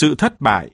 sự thất bại.